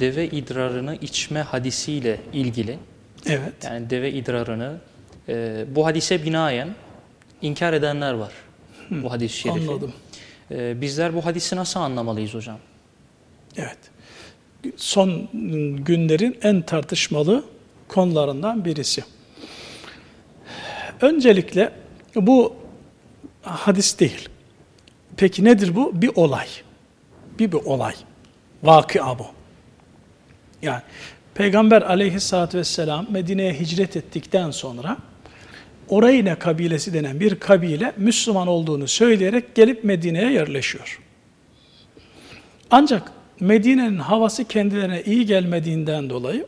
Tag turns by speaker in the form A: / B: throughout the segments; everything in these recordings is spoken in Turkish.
A: deve idrarını içme hadisiyle ilgili
B: Evet.
A: yani deve idrarını e, bu hadise binaen inkar edenler var. Bu hadis-i şerifi.
B: Anladım.
A: E, bizler bu hadisi nasıl anlamalıyız hocam?
B: Evet. Son günlerin en tartışmalı konularından birisi. Öncelikle bu hadis değil. Peki nedir bu? Bir olay. Bir bir olay. Vakıa bu. Yani Peygamber aleyhissalatü vesselam Medine'ye hicret ettikten sonra Orayne kabilesi denen bir kabile Müslüman olduğunu söyleyerek gelip Medine'ye yerleşiyor. Ancak Medine'nin havası kendilerine iyi gelmediğinden dolayı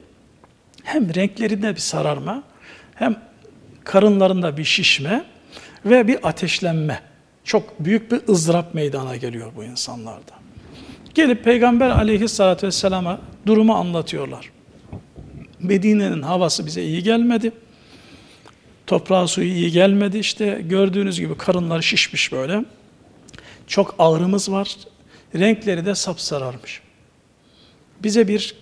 B: hem renklerinde bir sararma, hem karınlarında bir şişme ve bir ateşlenme. Çok büyük bir ızdırap meydana geliyor bu insanlarda. Gelip Peygamber aleyhissalatü vesselama durumu anlatıyorlar. Medine'nin havası bize iyi gelmedi. Toprağı suyu iyi gelmedi. İşte gördüğünüz gibi karınları şişmiş böyle. Çok ağrımız var. Renkleri de sapsararmış. Bize bir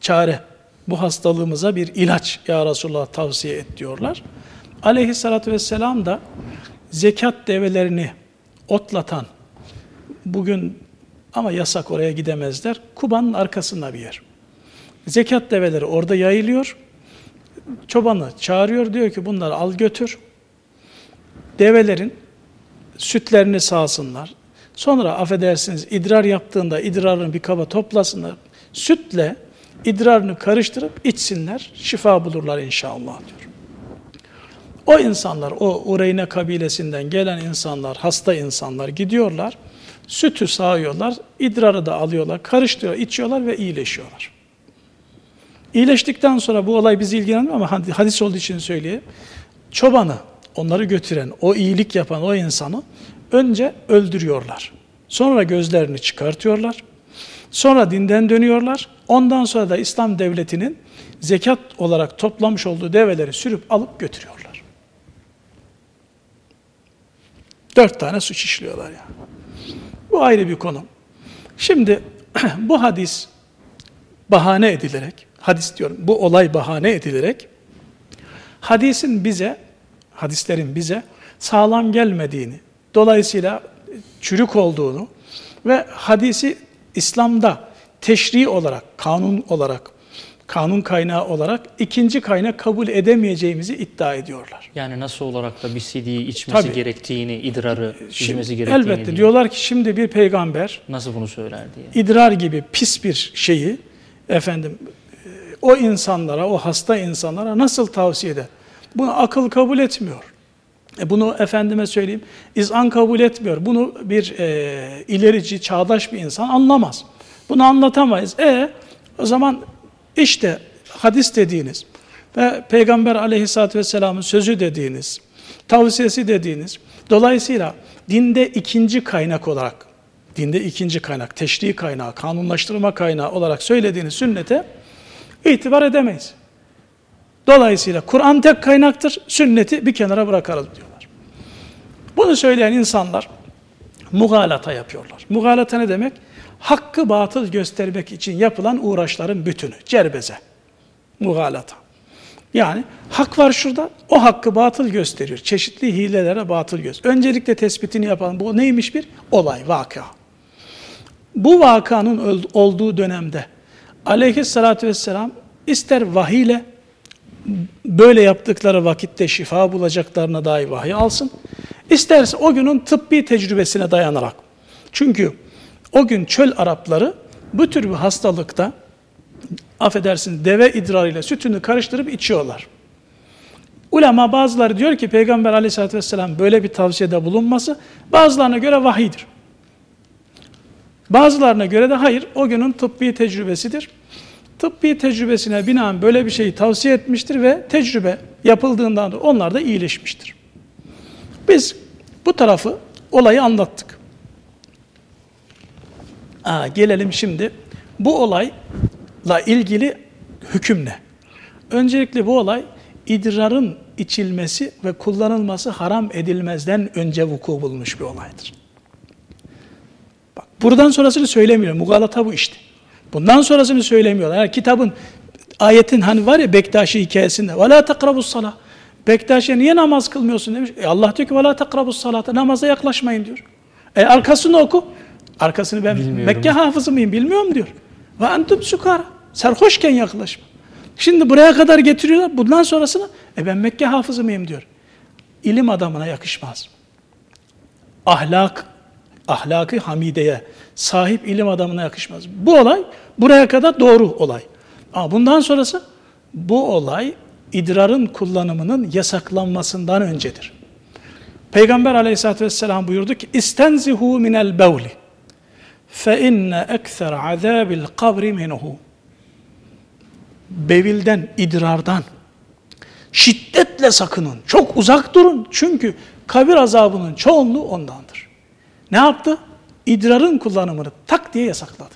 B: çare, bu hastalığımıza bir ilaç ya Resulullah tavsiye et diyorlar. Aleyhissalatü vesselam da zekat develerini otlatan, bugün ama yasak oraya gidemezler, Kuba'nın arkasında bir yer. Zekat develeri orada yayılıyor. Çobanı çağırıyor, diyor ki bunları al götür. Develerin sütlerini sağsınlar. Sonra affedersiniz idrar yaptığında idrarını bir kaba toplasınlar. Sütle idrarını karıştırıp içsinler, şifa bulurlar inşallah diyor. O insanlar, o Ureyne kabilesinden gelen insanlar, hasta insanlar gidiyorlar, sütü sağıyorlar, idrarı da alıyorlar, karıştırıyorlar, içiyorlar ve iyileşiyorlar. İyileştikten sonra bu olay bizi ilgilenmiyor ama hadis olduğu için söyleyeyim. Çobanı, onları götüren, o iyilik yapan o insanı önce öldürüyorlar. Sonra gözlerini çıkartıyorlar. Sonra dinden dönüyorlar. Ondan sonra da İslam devletinin zekat olarak toplamış olduğu develeri sürüp alıp götürüyorlar. Dört tane suç işliyorlar yani. Bu ayrı bir konu. Şimdi bu hadis bahane edilerek, hadis diyorum, bu olay bahane edilerek hadisin bize, hadislerin bize sağlam gelmediğini, dolayısıyla çürük olduğunu ve hadisi İslam'da teşri olarak, kanun olarak, kanun kaynağı olarak ikinci kaynak kabul edemeyeceğimizi iddia ediyorlar.
A: Yani nasıl olarak da bir CD'yi içmesi
B: Tabii.
A: gerektiğini, idrarı
B: Şimdi,
A: içmesi gerektiğini
B: elbette
A: diyor.
B: diyorlar ki şimdi bir peygamber
A: Nasıl bunu söyler diye.
B: idrar gibi pis bir şeyi efendim o insanlara, o hasta insanlara nasıl tavsiye eder? Bunu akıl kabul etmiyor. E bunu efendime söyleyeyim, izan kabul etmiyor. Bunu bir e, ilerici, çağdaş bir insan anlamaz. Bunu anlatamayız. E o zaman işte hadis dediğiniz ve Peygamber aleyhissalatü vesselamın sözü dediğiniz, tavsiyesi dediğiniz, dolayısıyla dinde ikinci kaynak olarak, dinde ikinci kaynak, teşri kaynağı, kanunlaştırma kaynağı olarak söylediğiniz sünnete itibar edemeyiz. Dolayısıyla Kur'an tek kaynaktır, sünneti bir kenara bırakarız diyorlar. Bunu söyleyen insanlar mugalata yapıyorlar. Mugalata ne demek? Hakkı batıl göstermek için yapılan uğraşların bütünü, cerbeze. Mugalata. Yani hak var şurada, o hakkı batıl gösteriyor. Çeşitli hilelere batıl gösteriyor. Öncelikle tespitini yapalım. Bu neymiş bir? Olay, vaka. Bu vakanın olduğu dönemde aleyhissalatü vesselam ister vahiyle böyle yaptıkları vakitte şifa bulacaklarına dair vahiy alsın. İsterse o günün tıbbi tecrübesine dayanarak. Çünkü o gün çöl Arapları bu tür bir hastalıkta affedersiniz deve idrarıyla sütünü karıştırıp içiyorlar. Ulema bazıları diyor ki Peygamber aleyhissalatü vesselam böyle bir tavsiyede bulunması bazılarına göre vahidir. Bazılarına göre de hayır o günün tıbbi tecrübesidir. Tıbbi tecrübesine binaen böyle bir şeyi tavsiye etmiştir ve tecrübe yapıldığından onlar da iyileşmiştir. Biz bu tarafı olayı anlattık. Aa, gelelim şimdi bu olayla ilgili hüküm ne? Öncelikle bu olay idrarın içilmesi ve kullanılması haram edilmezden önce vuku bulmuş bir olaydır. Bak, buradan sonrasını söylemiyorum. Mugalata bu işte. Bundan sonrasını söylemiyorlar. Yani kitabın, ayetin hani var ya Bektaşi hikayesinde. وَلَا تَقْرَبُ الصَّلَةِ Bektaşi'ye niye namaz kılmıyorsun demiş. E Allah diyor ki وَلَا تَقْرَبُ الصَّلَةِ Namaza yaklaşmayın diyor. E arkasını oku. Arkasını ben
A: Bilmiyorum.
B: Mekke hafızı mıyım bilmiyorum diyor. Ve entum sukara. Sarhoşken yaklaşma. Şimdi buraya kadar getiriyorlar. Bundan sonrasını e ben Mekke hafızı mıyım diyor. İlim adamına yakışmaz. Ahlak, ahlakı hamideye sahip ilim adamına yakışmaz. Bu olay buraya kadar doğru olay. Ama bundan sonrası bu olay idrarın kullanımının yasaklanmasından öncedir. Peygamber aleyhissalatü vesselam buyurdu ki İstenzihu minel bevli inne ekser azabil kabri minhu Bevilden, idrardan şiddetle sakının. Çok uzak durun. Çünkü kabir azabının çoğunluğu ondandır. Ne yaptı? İdrarın kullanımını tak diye yasakladı.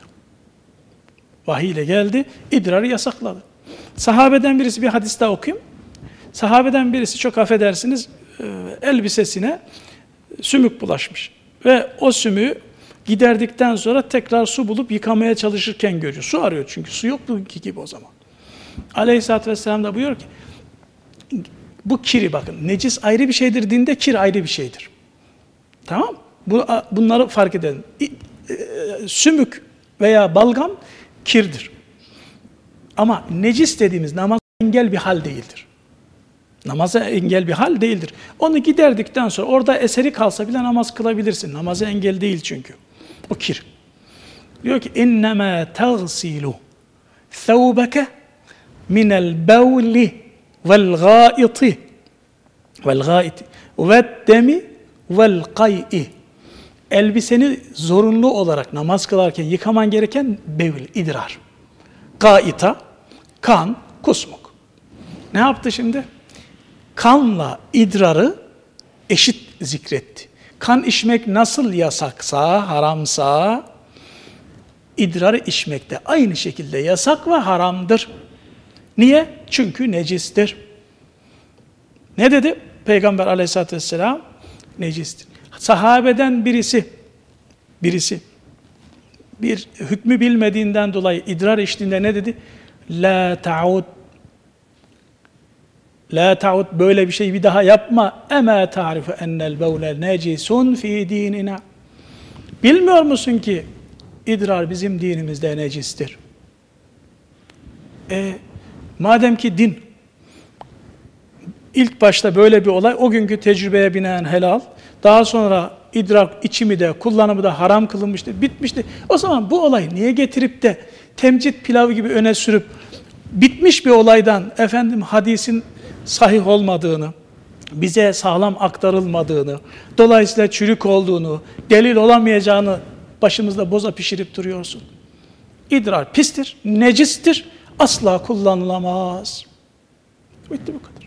B: Vahiy ile geldi, idrarı yasakladı. Sahabeden birisi bir hadis daha okuyayım. Sahabeden birisi çok affedersiniz e, elbisesine sümük bulaşmış. Ve o sümüğü giderdikten sonra tekrar su bulup yıkamaya çalışırken görüyor. Su arıyor çünkü su yok bugünkü gibi o zaman. Aleyhisselatü Vesselam da buyuruyor ki bu kiri bakın necis ayrı bir şeydir dinde kir ayrı bir şeydir. Tamam bu, Bunları fark edelim. Sümük veya balgam kirdir. Ama necis dediğimiz namaz engel bir hal değildir. Namaza engel bir hal değildir. Onu giderdikten sonra orada eseri kalsa bile namaz kılabilirsin. Namaza engel değil çünkü. O kir. Diyor ki innema tagsilu thawbaka min el bevli vel gaiti vel gaiti ve demi vel kay'i elbiseni zorunlu olarak namaz kılarken yıkaman gereken bevil, idrar. Gaita, kan, kusmuk. Ne yaptı şimdi? Kanla idrarı eşit zikretti. Kan içmek nasıl yasaksa, haramsa, idrarı içmek de aynı şekilde yasak ve haramdır. Niye? Çünkü necistir. Ne dedi? Peygamber aleyhissalatü vesselam necistir. Sahabeden birisi, birisi bir hükmü bilmediğinden dolayı idrar içtiğinde ne dedi? La ta'ud La ta'ud böyle bir şey bir daha yapma. Ema ta'rifu ennel bevle necisun fi dinina. Bilmiyor musun ki idrar bizim dinimizde necistir. E, madem ki din ilk başta böyle bir olay o günkü tecrübeye binaen helal, daha sonra idrak içimi de kullanımı da haram kılınmıştı, bitmişti. O zaman bu olay niye getirip de temcit pilavı gibi öne sürüp bitmiş bir olaydan efendim hadisin sahih olmadığını, bize sağlam aktarılmadığını, dolayısıyla çürük olduğunu, delil olamayacağını başımızda boza pişirip duruyorsun. İdrar pistir, necistir, asla kullanılamaz. Bitti bu kadar.